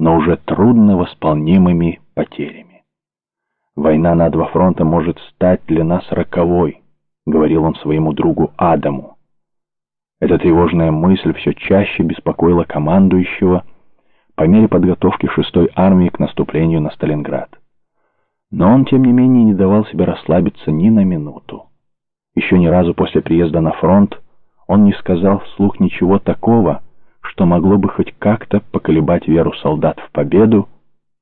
но уже трудно восполнимыми потерями. «Война на два фронта может стать для нас роковой», — говорил он своему другу Адаму. Эта тревожная мысль все чаще беспокоила командующего по мере подготовки шестой армии к наступлению на Сталинград. Но он, тем не менее, не давал себе расслабиться ни на минуту. Еще ни разу после приезда на фронт он не сказал вслух ничего такого, что могло бы хоть как-то поколебать веру солдат в победу,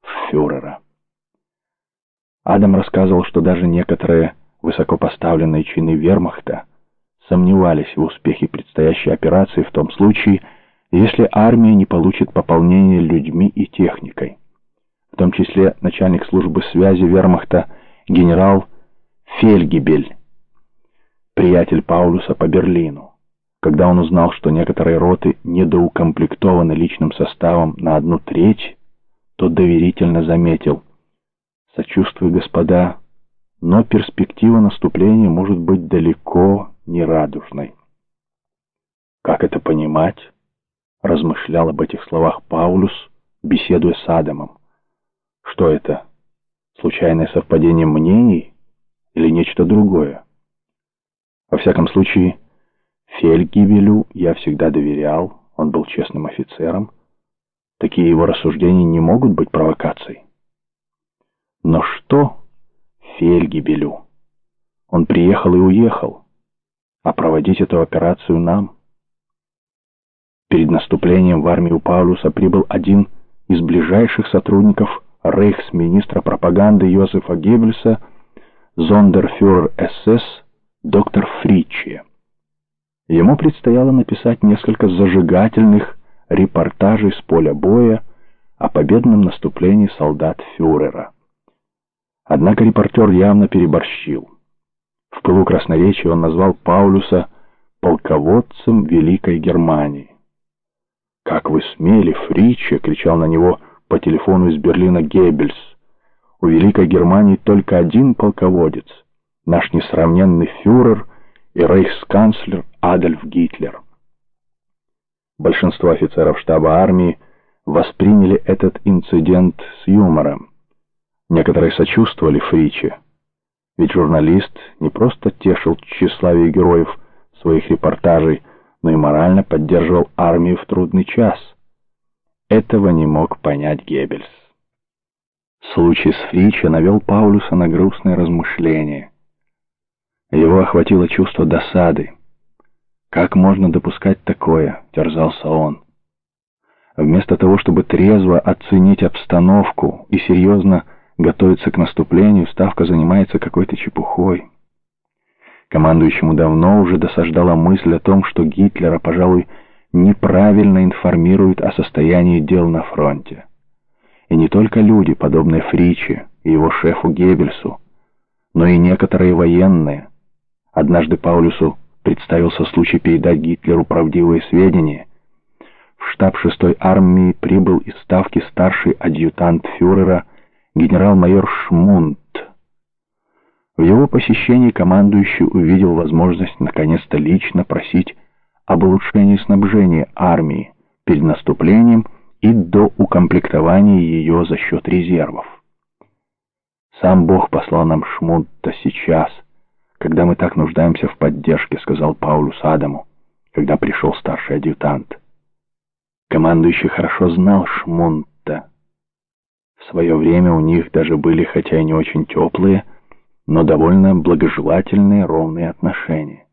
в фюрера. Адам рассказывал, что даже некоторые высокопоставленные чины вермахта сомневались в успехе предстоящей операции в том случае, если армия не получит пополнение людьми и техникой. В том числе начальник службы связи вермахта генерал Фельгибель, приятель Паулюса по Берлину. Когда он узнал, что некоторые роты недоукомплектованы личным составом на одну треть, то доверительно заметил. «Сочувствую, господа, но перспектива наступления может быть далеко нерадужной. Как это понимать? Размышлял об этих словах Паулюс, беседуя с Адамом. Что это? Случайное совпадение мнений или нечто другое? Во всяком случае, Фельгибелю я всегда доверял, он был честным офицером. Такие его рассуждения не могут быть провокацией. Но что Фельгибелю? Он приехал и уехал а проводить эту операцию нам. Перед наступлением в армию Паулюса прибыл один из ближайших сотрудников рейхсминистра пропаганды Йозефа Геббельса, зондерфюрер СС доктор Фричи. Ему предстояло написать несколько зажигательных репортажей с поля боя о победном наступлении солдат фюрера. Однако репортер явно переборщил. В пылу красноречия он назвал Паулюса полководцем Великой Германии. «Как вы смели, Фриче!» — кричал на него по телефону из Берлина Геббельс. «У Великой Германии только один полководец, наш несравненный фюрер и рейхсканцлер Адольф Гитлер». Большинство офицеров штаба армии восприняли этот инцидент с юмором. Некоторые сочувствовали Фриче. Ведь журналист не просто тешил тщеславие героев своих репортажей, но и морально поддерживал армию в трудный час. Этого не мог понять Геббельс. Случай с Фрича навел Паулюса на грустное размышление. Его охватило чувство досады. «Как можно допускать такое?» — терзался он. Вместо того, чтобы трезво оценить обстановку и серьезно готовится к наступлению, Ставка занимается какой-то чепухой. Командующему давно уже досаждала мысль о том, что Гитлера, пожалуй, неправильно информируют о состоянии дел на фронте. И не только люди, подобные Фриче и его шефу Геббельсу, но и некоторые военные. Однажды Паулюсу представился случай передать Гитлеру правдивые сведения. В штаб 6-й армии прибыл из Ставки старший адъютант фюрера генерал-майор Шмунд. В его посещении командующий увидел возможность наконец-то лично просить об улучшении снабжения армии перед наступлением и до укомплектования ее за счет резервов. «Сам Бог послал нам Шмунта сейчас, когда мы так нуждаемся в поддержке», — сказал Паулюс Адаму, когда пришел старший адъютант. Командующий хорошо знал Шмунта, в свое время у них даже были, хотя и не очень теплые, но довольно благожелательные ровные отношения.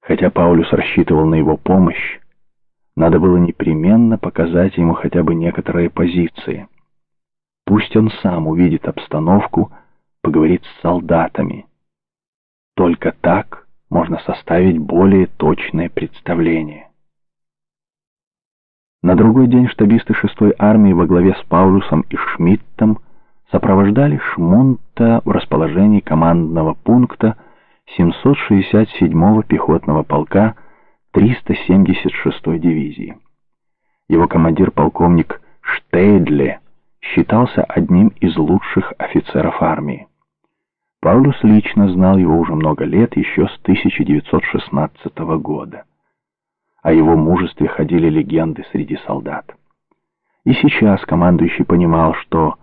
Хотя Паулюс рассчитывал на его помощь, надо было непременно показать ему хотя бы некоторые позиции. Пусть он сам увидит обстановку, поговорит с солдатами. Только так можно составить более точное представление. На другой день штабисты шестой армии во главе с Паулюсом и Шмидтом сопровождали Шмунта в расположении командного пункта 767-го пехотного полка 376-й дивизии. Его командир полковник Штейдле считался одним из лучших офицеров армии. Паулюс лично знал его уже много лет, еще с 1916 года. О его мужестве ходили легенды среди солдат. И сейчас командующий понимал, что